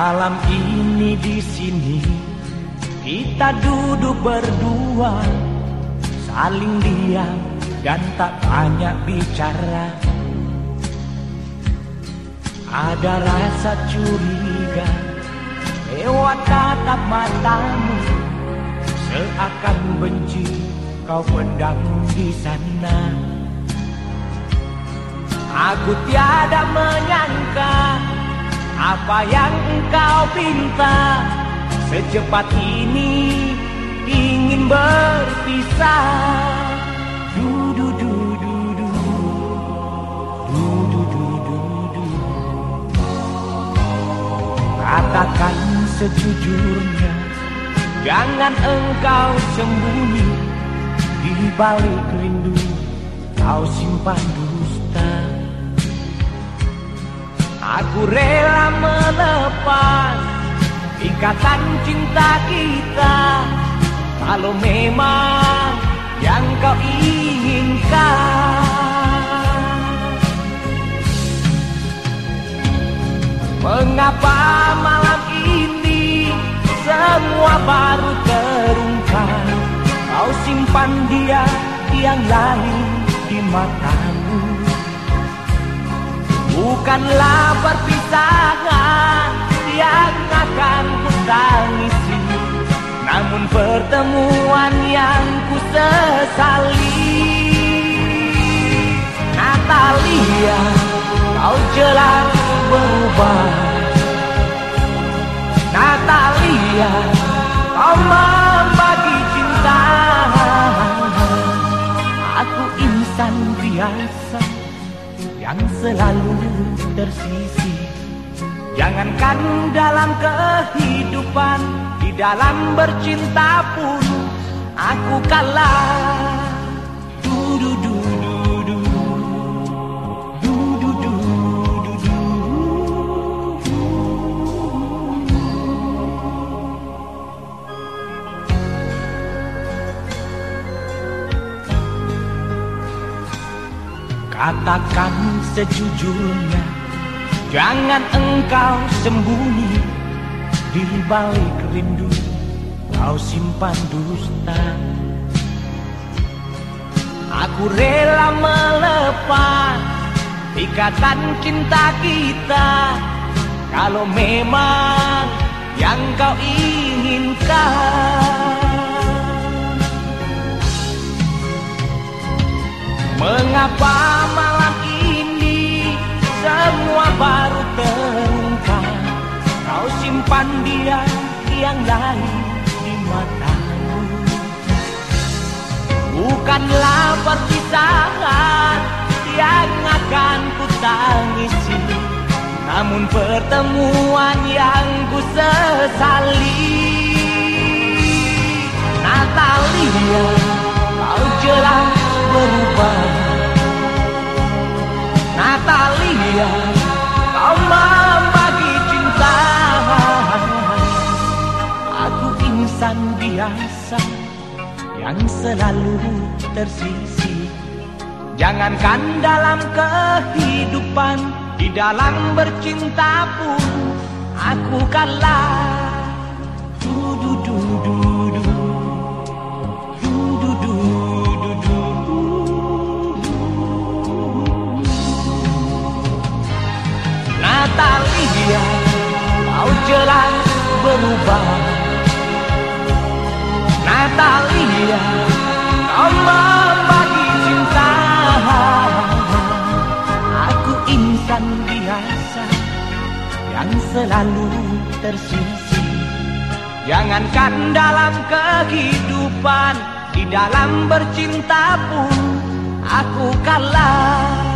Malam ini di sini kita duduk berdua saling diam dan tak banyak bicara. Ada rasa curiga lewat tatap matamu seakan benci kau pendam di sana. Aku tiada menyangka apa yang engkau pinta? Secepat ini ingin berpisah. Du du du du du. Du du du du du. Katakan sejujurnya Jangan engkau sembunyi. Di balik rindu Kau simpan dusta. Aku rela melepas ikatan cinta kita. Kalau memang yang kau inginkan. Mengapa malam ini semua baru terungkap? Kau simpan dia yang lain di matamu Bukanlah perpisahan yang akan ku tangisi Namun pertemuan yang ku sesali. Natalia, kau jelas berubah. Natalia, kau Jangankan dalam kehidupan Di dalam bercinta pun Aku kalah Katakan sejujurnya Jangan engkau sembunyi Di balik rindu. Kau simpan dusta. Aku rela melepas Ikatan cinta kita. Kalau memang yang kau inginkan. Mengapa simpan dia yang lain di matamu. Bukanlah perpisahan yang akan ku tangisi Namun pertemuan yang ku sesali Natalia, kau jelas berubah. Natalia biasa Yang selalu tersisi. Jangankan dalam kehidupan Di dalam bercinta pun Aku kalah. Du du du du du du du du du Natalia, kau jelas berubah Natalia, kau membagi cinta Aku insan biasa yang selalu tersisi. Jangankan dalam kehidupan Di dalam bercinta pun Aku kalah